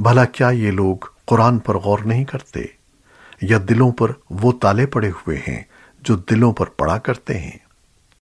भला क्या ये लोग कुरान पर गौर नहीं करते? या दिलों पर वो ताले पड़े हुए हैं जो दिलों पर पड़ा करते हैं?